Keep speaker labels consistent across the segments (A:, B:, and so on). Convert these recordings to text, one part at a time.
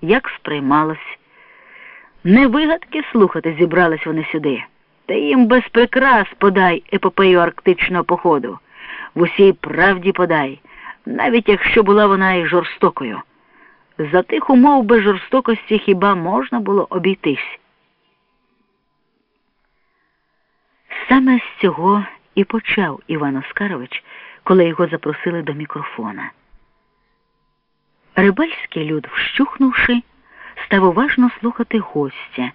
A: як сприймалось. Не вигадки слухати зібрались вони сюди, та їм без прикрас подай епопею арктичного походу. В усій правді подай, навіть якщо була вона і жорстокою. За тих умов без жорстокості хіба можна було обійтись? Саме з цього і почав Іван Оскарович, коли його запросили до мікрофона. Рибальський люд, вщухнувши, став уважно слухати гостя,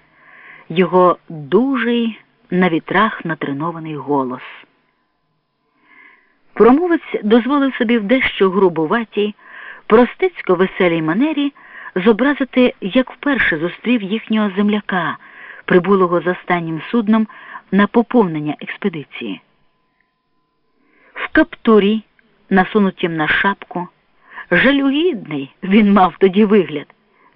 A: його дужий на вітрах натренований голос. Промовець дозволив собі в дещо грубуватій, простицько веселій манері зобразити, як вперше зустрів їхнього земляка, прибулого з останнім судном на поповнення експедиції. В каптурі, насунутім на шапку, жалюгідний він мав тоді вигляд.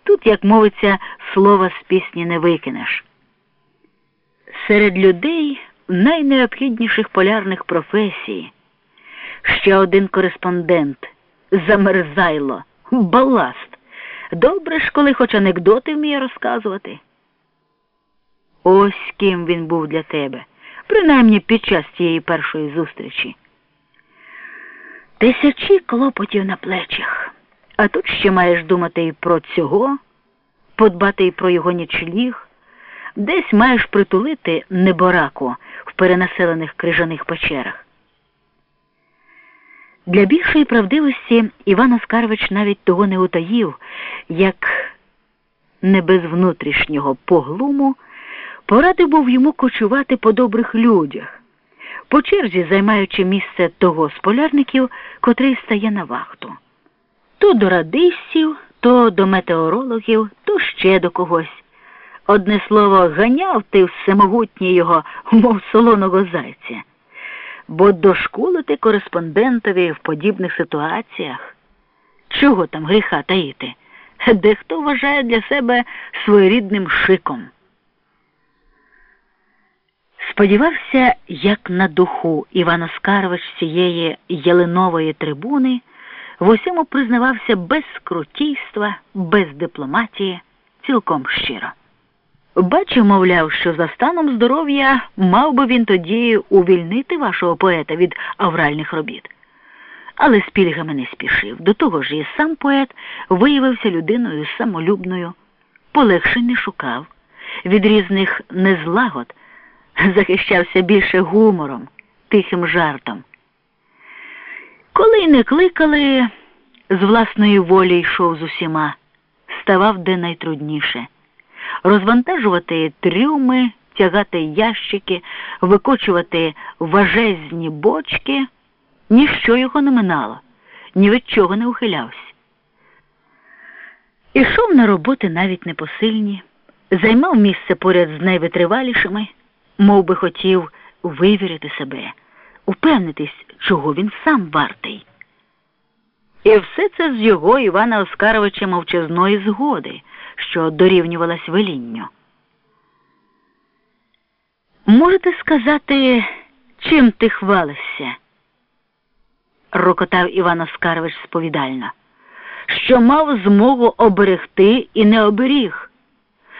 A: Тут, як мовиться, слова з пісні не викинеш. Серед людей найнеобхідніших полярних професій ще один кореспондент замерзайло, баласт. Добре ж, коли хоч анекдоти вміє розказувати. Ось ким він був для тебе, принаймні під час тієї першої зустрічі. Тисячі клопотів на плечах, а тут ще маєш думати і про цього, подбати і про його нічліг, десь маєш притулити небораку в перенаселених крижаних печерах. Для більшої правдивості Іван Оскарович навіть того не утаїв, як не без внутрішнього поглуму порадив був йому кочувати по добрих людях, по черзі займаючи місце того з полярників, котрий стає на вахту. То до радистів, то до метеорологів, то ще до когось. Одне слово, ганяв ти всемогутній його, мов солоного зайця бо дошкулити кореспондентові в подібних ситуаціях. Чого там гріха таїти? Дехто вважає для себе своєрідним шиком. Сподівався, як на духу Іван Оскарович цієї ялинової трибуни в усьому признавався без скрутійства, без дипломатії, цілком щиро. Бачив, мовляв, що за станом здоров'я мав би він тоді увільнити вашого поета від авральних робіт. Але з пільгами не спішив. До того ж, і сам поет виявився людиною самолюбною, полегшень не шукав, від різних незлагод захищався більше гумором, тихим жартом. Коли не кликали, з власної волі йшов з усіма, ставав де найтрудніше розвантажувати трюми, тягати ящики, викочувати важезні бочки, ніщо його не минало, ні від чого не ухилявся. Ішов на роботи навіть непосильні, займав місце поряд з найвитривалішими, мов би хотів вивірити себе, упевнитись, чого він сам вартий. І все це з його Івана Оскаровича мовчазної згоди що дорівнювалась велінню. Можете сказати, чим ти хвалишся? рокотав Іван Оскарович сповідально, що мав змогу оберегти і не оберіг,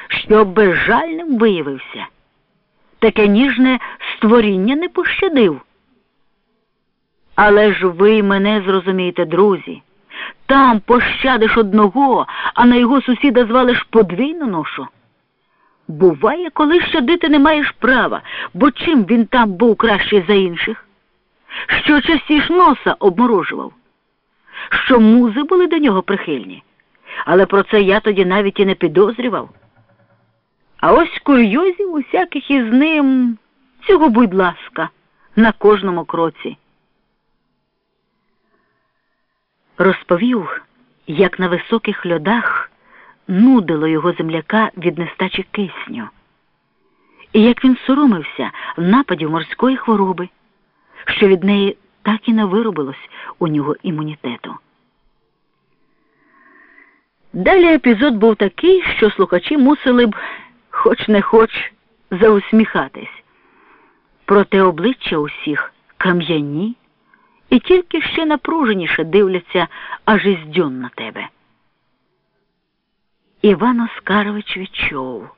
A: що безжальним виявився, таке ніжне створіння не пощадив. Але ж ви мене зрозумієте, друзі. Там пощадиш одного, а на його сусіда звалиш подвійну ношу. Буває, коли щадити не маєш права, бо чим він там був кращий за інших? Що частіш носа обморожував, що музи були до нього прихильні, але про це я тоді навіть і не підозрював. А ось курйозів усяких із ним. Цього, будь ласка, на кожному кроці. Розповів, як на високих льодах нудило його земляка від нестачі кисню, і як він соромився нападів морської хвороби, що від неї так і не виробилось у нього імунітету. Далі епізод був такий, що слухачі мусили б, хоч не хоч, заусміхатись. Проте обличчя усіх кам'яні і тільки ще напруженіше дивляться аж із дьон на тебе. Іван Оскарович відчув.